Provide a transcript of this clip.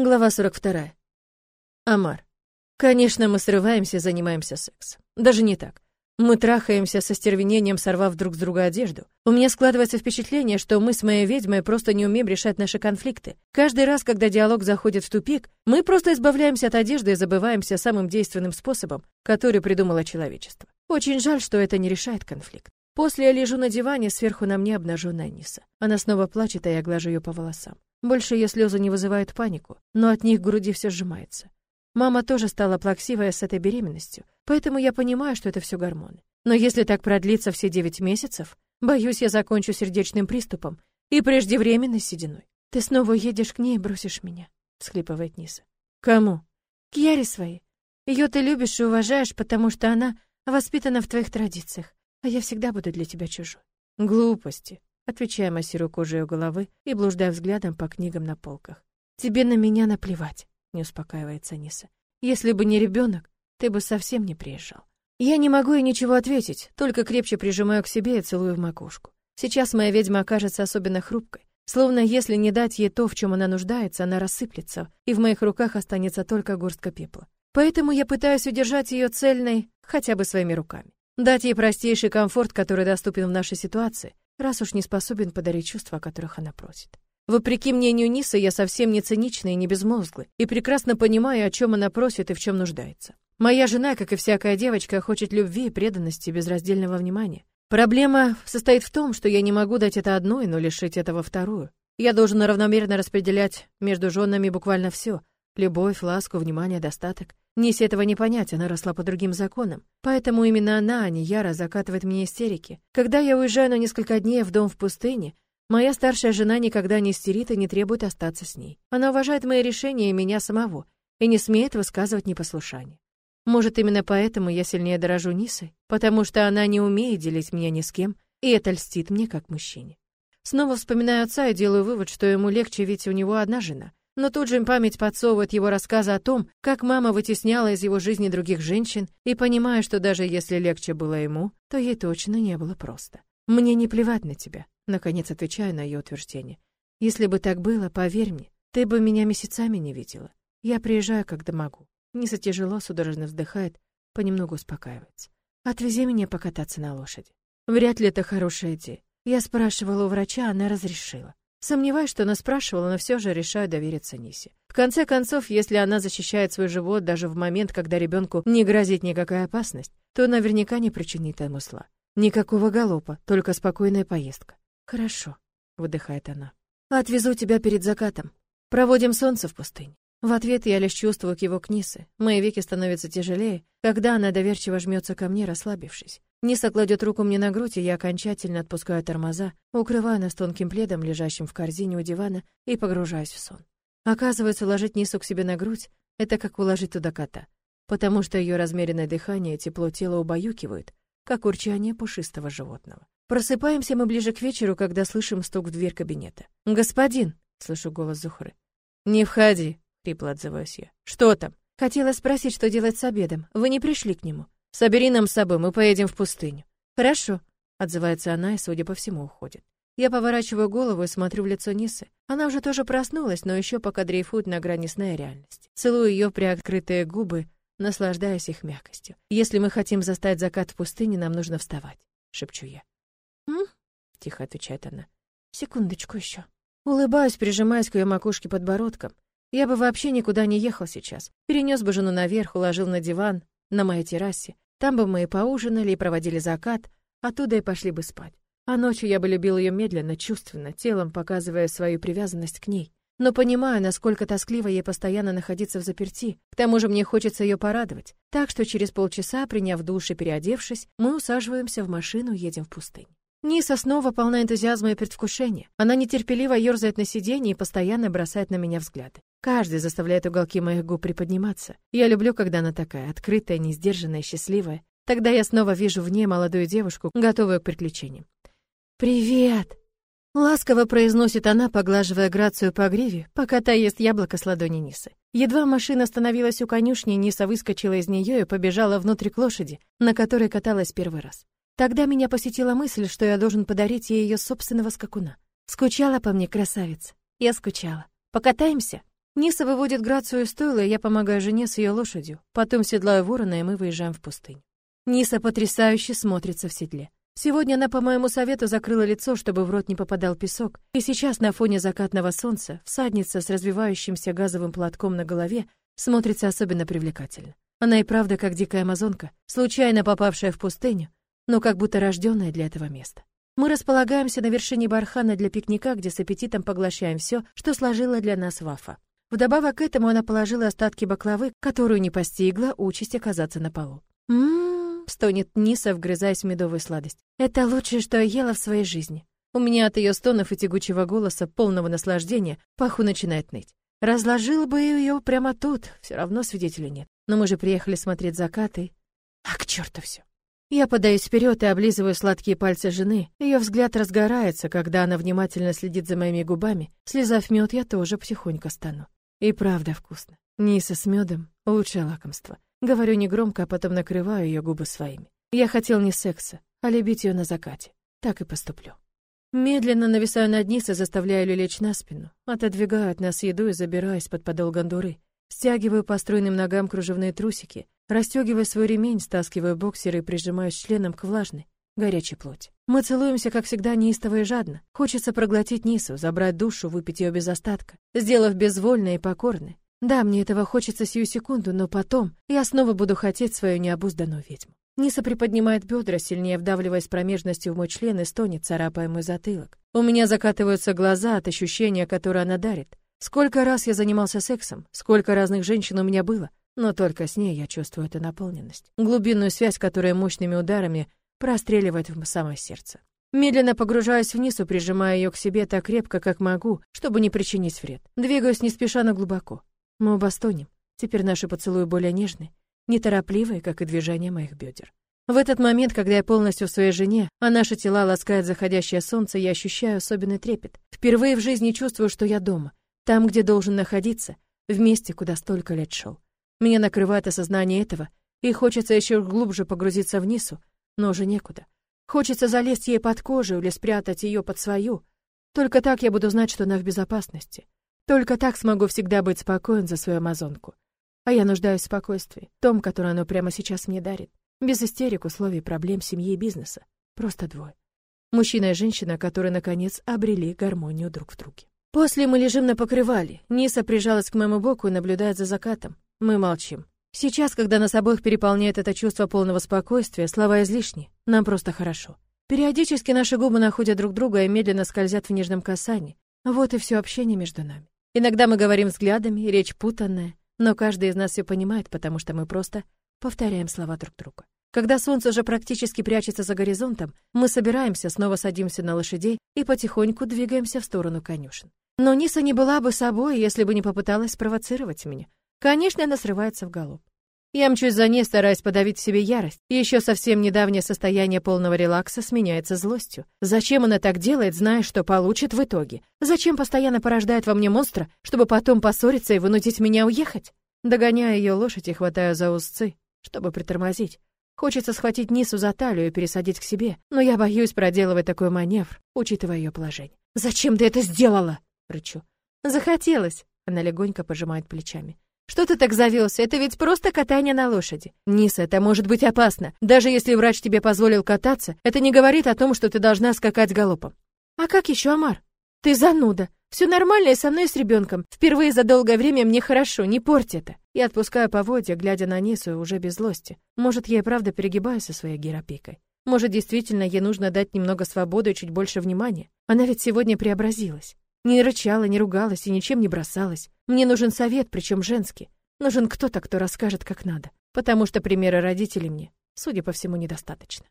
Глава 42. Амар. Конечно, мы срываемся, занимаемся сексом. Даже не так. Мы трахаемся со стервенением, сорвав друг с друга одежду. У меня складывается впечатление, что мы с моей ведьмой просто не умеем решать наши конфликты. Каждый раз, когда диалог заходит в тупик, мы просто избавляемся от одежды и забываемся самым действенным способом, который придумало человечество. Очень жаль, что это не решает конфликт. После я лежу на диване, сверху на мне обнаженная Ниса. Она снова плачет, а я глажу ее по волосам. Больше ее слезы не вызывают панику, но от них в груди все сжимается. Мама тоже стала плаксивая с этой беременностью, поэтому я понимаю, что это все гормоны. Но если так продлится все девять месяцев, боюсь, я закончу сердечным приступом и преждевременной сединой. Ты снова едешь к ней и бросишь меня, всхлипывает Ниса. Кому? К Яре своей. Ее ты любишь и уважаешь, потому что она воспитана в твоих традициях, а я всегда буду для тебя чужой. Глупости, отвечая массирую кожей головы и блуждая взглядом по книгам на полках. Тебе на меня наплевать, не успокаивается Ниса. Если бы не ребенок, ты бы совсем не приезжал. Я не могу ей ничего ответить, только крепче прижимаю к себе и целую в макушку. Сейчас моя ведьма окажется особенно хрупкой, словно если не дать ей то, в чем она нуждается, она рассыплется, и в моих руках останется только горстка пепла. Поэтому я пытаюсь удержать ее цельной хотя бы своими руками. Дать ей простейший комфорт, который доступен в нашей ситуации, раз уж не способен подарить чувства, о которых она просит. Вопреки мнению Нисы, я совсем не циничный и не безмозглый, и прекрасно понимаю, о чем она просит и в чем нуждается. Моя жена, как и всякая девочка, хочет любви и преданности, безраздельного внимания. Проблема состоит в том, что я не могу дать это одной, но лишить этого вторую. Я должен равномерно распределять между женами буквально все: любовь, ласку, внимание, достаток. Нисе этого не понять, она росла по другим законам. Поэтому именно она, а не Яра, закатывает мне истерики. Когда я уезжаю на несколько дней в дом в пустыне, моя старшая жена никогда не истерит и не требует остаться с ней. Она уважает мои решения и меня самого, и не смеет высказывать непослушание. Может, именно поэтому я сильнее дорожу Нисой, потому что она не умеет делить меня ни с кем, и это льстит мне как мужчине. Снова вспоминаю отца и делаю вывод, что ему легче, ведь у него одна жена. Но тут же память подсовывает его рассказы о том, как мама вытесняла из его жизни других женщин, и понимаю, что даже если легче было ему, то ей точно не было просто. «Мне не плевать на тебя», — наконец отвечаю на ее утверждение. «Если бы так было, поверь мне, ты бы меня месяцами не видела. Я приезжаю, когда могу». Ниса тяжело, судорожно вздыхает, понемногу успокаивается. «Отвези меня покататься на лошади». Вряд ли это хорошая идея. Я спрашивала у врача, она разрешила. Сомневаюсь, что она спрашивала, но все же решаю довериться Нисе. В конце концов, если она защищает свой живот даже в момент, когда ребенку не грозит никакая опасность, то наверняка не причинит ему зла. Никакого галопа, только спокойная поездка. Хорошо, выдыхает она. Отвезу тебя перед закатом. Проводим солнце в пустыне. В ответ я лишь чувствую к его книсы. Мои веки становятся тяжелее, когда она доверчиво жмется ко мне, расслабившись. Ниса кладет руку мне на грудь, и я окончательно отпускаю тормоза, укрываю нас тонким пледом, лежащим в корзине у дивана, и погружаюсь в сон. Оказывается, ложить Нису к себе на грудь — это как уложить туда кота, потому что ее размеренное дыхание и тепло тела убаюкивают, как урчание пушистого животного. Просыпаемся мы ближе к вечеру, когда слышим стук в дверь кабинета. «Господин!» — слышу голос Зухры. «Не входи!» — хрипло отзываюсь я. «Что там?» «Хотела спросить, что делать с обедом. Вы не пришли к нему?» Собери нам с собой, мы поедем в пустыню. Хорошо, отзывается она и, судя по всему, уходит. Я поворачиваю голову и смотрю в лицо Нисы. Она уже тоже проснулась, но еще пока дрейфует на грани сна и реальности. Целую ее приоткрытые губы, наслаждаясь их мягкостью. Если мы хотим застать закат в пустыне, нам нужно вставать, шепчу я. М? тихо отвечает она. Секундочку еще. Улыбаюсь, прижимаясь к ее макушке подбородком. Я бы вообще никуда не ехал сейчас. Перенес бы жену наверх, уложил на диван, на моей террасе. Там бы мы и поужинали, и проводили закат, оттуда и пошли бы спать. А ночью я бы любил ее медленно, чувственно, телом показывая свою привязанность к ней. Но понимаю, насколько тоскливо ей постоянно находиться в заперти. К тому же мне хочется ее порадовать. Так что через полчаса, приняв душ и переодевшись, мы усаживаемся в машину и едем в пустынь. Ниса снова полна энтузиазма и предвкушения. Она нетерпеливо ерзает на сиденье и постоянно бросает на меня взгляды. Каждый заставляет уголки моих губ приподниматься. Я люблю, когда она такая, открытая, несдержанная, счастливая. Тогда я снова вижу в ней молодую девушку, готовую к приключениям. «Привет!» Ласково произносит она, поглаживая Грацию по гриве, пока та ест яблоко с ладони Нисы. Едва машина остановилась у конюшни, Ниса выскочила из нее и побежала внутрь к лошади, на которой каталась первый раз. Тогда меня посетила мысль, что я должен подарить ей ее собственного скакуна. Скучала по мне, красавица. Я скучала. Покатаемся? Ниса выводит Грацию из стойла, я помогаю жене с ее лошадью. Потом седлаю ворона, и мы выезжаем в пустыню. Ниса потрясающе смотрится в седле. Сегодня она по моему совету закрыла лицо, чтобы в рот не попадал песок, и сейчас на фоне закатного солнца всадница с развивающимся газовым платком на голове смотрится особенно привлекательно. Она и правда как дикая амазонка, случайно попавшая в пустыню, но как будто рожденная для этого места. Мы располагаемся на вершине бархана для пикника, где с аппетитом поглощаем все, что сложила для нас Вафа. Вдобавок к этому она положила остатки баклавы, которую не постигла участь оказаться на полу. «М-м-м», стонет Ниса, вгрызаясь в медовую сладость. «Это лучшее, что я ела в своей жизни». У меня от ее стонов и тягучего голоса, полного наслаждения, паху начинает ныть. Разложил бы ее прямо тут, все равно свидетелей нет. Но мы же приехали смотреть закаты. А к черту все. Я подаюсь вперед и облизываю сладкие пальцы жены. Ее взгляд разгорается, когда она внимательно следит за моими губами. Слезав мед, я тоже потихоньку стану. И правда вкусно. Ниса с медом — лучшее лакомство. Говорю негромко, а потом накрываю ее губы своими. Я хотел не секса, а любить ее на закате. Так и поступлю. Медленно нависаю над Нисой, заставляю ее лечь на спину. Отодвигаю от нас еду и забираюсь под подол гондуры. Стягиваю по стройным ногам кружевные трусики, расстегиваю свой ремень, стаскиваю боксеры и прижимаюсь членом к влажной, горячей плоти. Мы целуемся, как всегда, неистово и жадно. Хочется проглотить Нису, забрать душу, выпить ее без остатка, сделав безвольной и покорной. Да, мне этого хочется сию секунду, но потом я снова буду хотеть свою необузданную ведьму. Ниса приподнимает бедра, сильнее вдавливаясь промежностью в мой член и стонет, царапая мой затылок. У меня закатываются глаза от ощущения, которое она дарит. Сколько раз я занимался сексом, сколько разных женщин у меня было, но только с ней я чувствую эту наполненность. Глубинную связь, которая мощными ударами простреливает в самое сердце. Медленно погружаюсь вниз прижимая ее к себе так крепко, как могу, чтобы не причинить вред. Двигаюсь не спеша, но глубоко. Мы оба стонем. Теперь наши поцелуи более нежные неторопливые, как и движение моих бедер. В этот момент, когда я полностью в своей жене, а наши тела ласкает заходящее солнце, я ощущаю особенный трепет. Впервые в жизни чувствую, что я дома, там, где должен находиться, в месте, куда столько лет шел. Меня накрывает осознание этого, и хочется еще глубже погрузиться вниз, но уже некуда. Хочется залезть ей под кожу или спрятать ее под свою. Только так я буду знать, что она в безопасности. Только так смогу всегда быть спокоен за свою амазонку. А я нуждаюсь в спокойствии, том, которое оно прямо сейчас мне дарит. Без истерик, условий, проблем семьи и бизнеса. Просто двое. Мужчина и женщина, которые, наконец, обрели гармонию друг в друге. После мы лежим на покрывале. Ниса прижалась к моему боку и наблюдает за закатом. Мы молчим. Сейчас, когда нас обоих переполняет это чувство полного спокойствия, слова излишни. Нам просто хорошо. Периодически наши губы находят друг друга и медленно скользят в нежном касании. Вот и все общение между нами. Иногда мы говорим взглядами, речь путанная, но каждый из нас все понимает, потому что мы просто повторяем слова друг друга. Когда солнце уже практически прячется за горизонтом, мы собираемся, снова садимся на лошадей и потихоньку двигаемся в сторону конюшен. Но Ниса не была бы собой, если бы не попыталась спровоцировать меня. Конечно, она срывается в галоп. Я мчусь за ней, стараясь подавить в себе ярость. И еще совсем недавнее состояние полного релакса сменяется злостью. Зачем она так делает, зная, что получит в итоге? Зачем постоянно порождает во мне монстра, чтобы потом поссориться и вынудить меня уехать? Догоняю ее лошадь и хватаю за узцы, чтобы притормозить. Хочется схватить Нису за талию и пересадить к себе, но я боюсь проделывать такой маневр, учитывая ее положение. «Зачем ты это сделала?» — рычу. «Захотелось», — она легонько пожимает плечами. Что ты так завелся? Это ведь просто катание на лошади. Ниса, это может быть опасно. Даже если врач тебе позволил кататься, это не говорит о том, что ты должна скакать галопом. А как еще, Амар? Ты зануда. Все нормально и со мной и с ребенком. Впервые за долгое время мне хорошо, не порть это. Я отпускаю поводья, глядя на Нису уже без злости. Может, я и правда перегибаю со своей геропикой. Может, действительно, ей нужно дать немного свободы и чуть больше внимания. Она ведь сегодня преобразилась. Не рычала, не ругалась и ничем не бросалась. Мне нужен совет, причем женский. Нужен кто-то, кто расскажет, как надо. Потому что примера родителей мне, судя по всему, недостаточно.